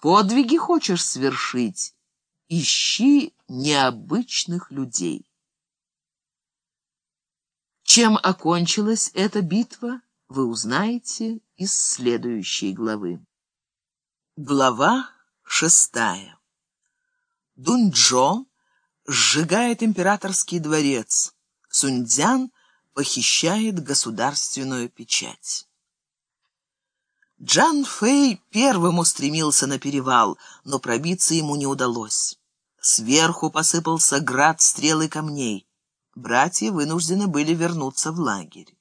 Подвиги хочешь свершить? Ищи необычных людей. Чем окончилась эта битва, вы узнаете из следующей главы. Глава шестая. Дуньчжо сжигает императорский дворец. Суньцзян похищает государственную печать. Джан Фэй первым устремился на перевал, но пробиться ему не удалось. Сверху посыпался град стрел и камней. Братья вынуждены были вернуться в лагерь.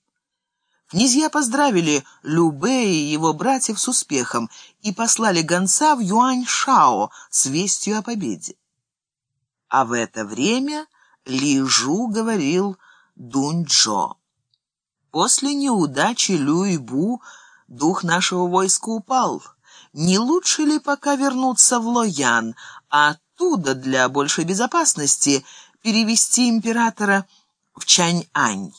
Князья поздравили Любе и его братьев с успехом и послали гонца в Юань-Шао с вестью о победе. А в это время Ли Жу говорил Дунь-Джо. После неудачи Люй-Бу дух нашего войска упал. Не лучше ли пока вернуться в Лоян, а оттуда для большей безопасности перевести императора в Чань-Ань?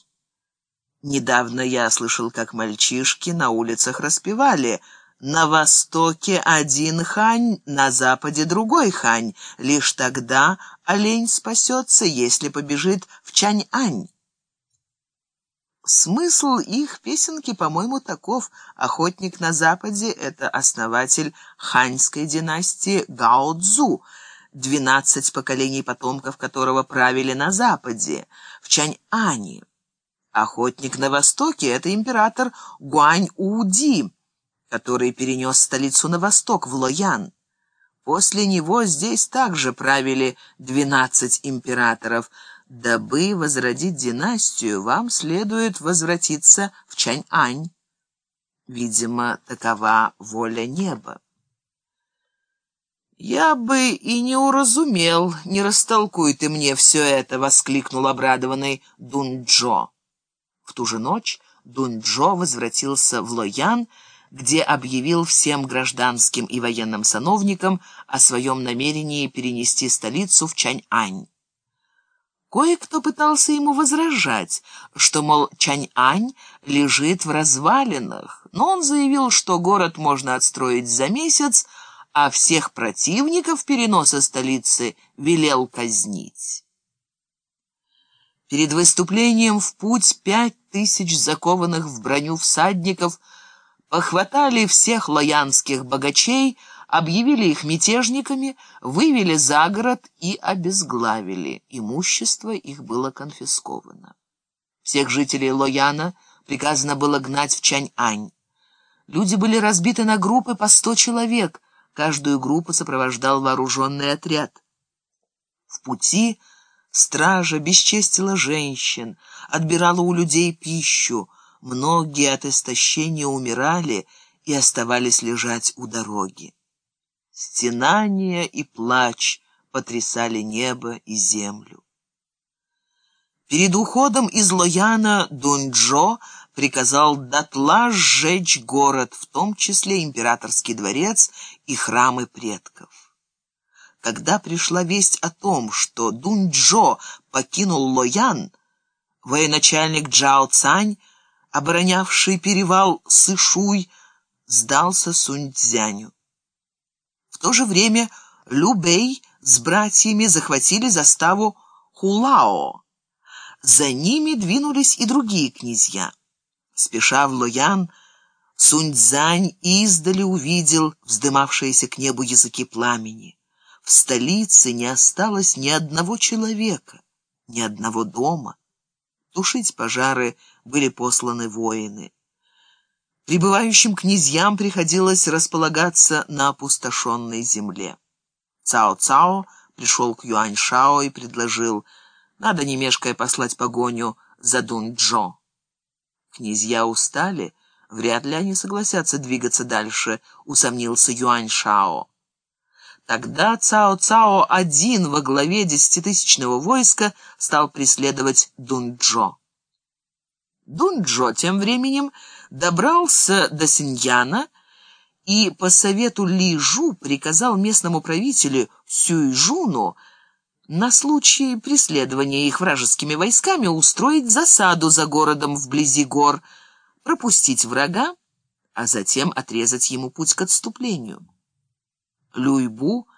Недавно я слышал, как мальчишки на улицах распевали «На востоке один хань, на западе другой хань. Лишь тогда олень спасется, если побежит в Чань-Ань». Смысл их песенки, по-моему, таков. Охотник на западе — это основатель ханьской династии Гао Цзу, двенадцать поколений потомков которого правили на западе, в Чань-Ане. Охотник на востоке — это император Гуань-Уди, который перенес столицу на восток, в Лоян. После него здесь также правили двенадцать императоров. Дабы возродить династию, вам следует возвратиться в Чань-Ань. Видимо, такова воля неба. «Я бы и не уразумел, не растолкуй ты мне все это!» — воскликнул обрадованный Дунь-Джо. В ту же ночь Дунь-Джо возвратился в Лоян, где объявил всем гражданским и военным сановникам о своем намерении перенести столицу в Чань-Ань. Кое-кто пытался ему возражать, что, мол, Чань-Ань лежит в развалинах, но он заявил, что город можно отстроить за месяц, а всех противников переноса столицы велел казнить. Перед выступлением в путь пять тысяч закованных в броню всадников похватали всех лоянских богачей, объявили их мятежниками, вывели за город и обезглавили. Имущество их было конфисковано. Всех жителей Лояна приказано было гнать в Чань-Ань. Люди были разбиты на группы по сто человек, каждую группу сопровождал вооруженный отряд. В пути Стража бесчестила женщин, отбирала у людей пищу. Многие от истощения умирали и оставались лежать у дороги. Стенания и плач потрясали небо и землю. Перед уходом из Лояна Дуньчжо приказал дотла сжечь город, в том числе императорский дворец и храмы предков. Когда пришла весть о том, что Дунь-Джо покинул Лоян, военачальник Джао Цань, оборонявший перевал Сышуй, сдался Сунь-Цзяню. То же время Лю Бэй с братьями захватили заставу Хулао. За ними двинулись и другие князья. Спеша в Лоян, Сунь-Цзань издали увидел вздымавшиеся к небу языки пламени. В столице не осталось ни одного человека, ни одного дома. Тушить пожары были посланы воины. Прибывающим князьям приходилось располагаться на опустошенной земле. Цао-Цао пришел к Юань-Шао и предложил, надо не мешкая послать погоню за Дун-Джо. Князья устали, вряд ли они согласятся двигаться дальше, усомнился Юань-Шао. Тогда Цао-Цао один во главе десятитысячного войска стал преследовать Дунджо. Дунджо тем временем добрался до Синьяна и по совету Ли Жу приказал местному правителю Сюйжуну на случай преследования их вражескими войсками устроить засаду за городом вблизи гор, пропустить врага, а затем отрезать ему путь к отступлению. Люйбу